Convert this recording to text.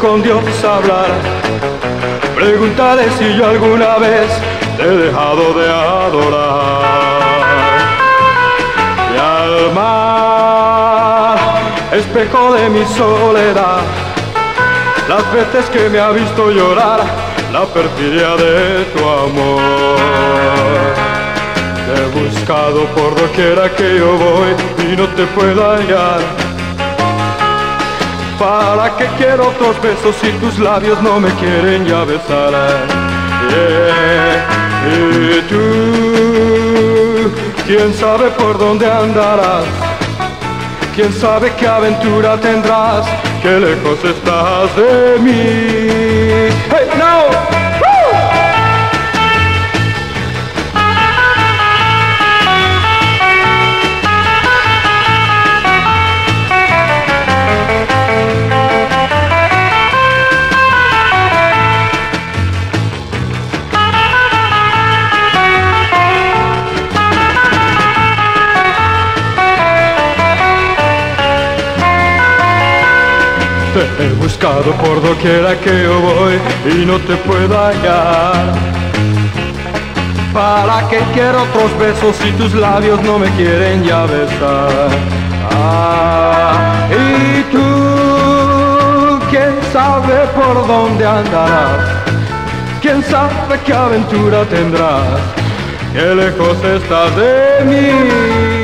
con Dios hablar. Pregúntale si yo alguna vez te he dejado de adorar. Mi alma, espejo de mi soledad, las veces que me ha visto llorar, la perfidia de tu amor. Te he buscado por doquiera que yo voy y no te puedo hallar. ¿Para qué quiero otros besos si tus labios no me quieren ya besar? Y tú, quién sabe por dónde andarás, quién sabe qué aventura tendrás, qué lejos estás de mí. Hey, no. Te he buscado por doquiera que yo voy y no te puedo hallar. ¿Para qué quiero otros besos si tus labios no me quieren ya besar? Ah, y tú, quién sabe por dónde andarás, quién sabe qué aventura tendrás, qué lejos estás de mí.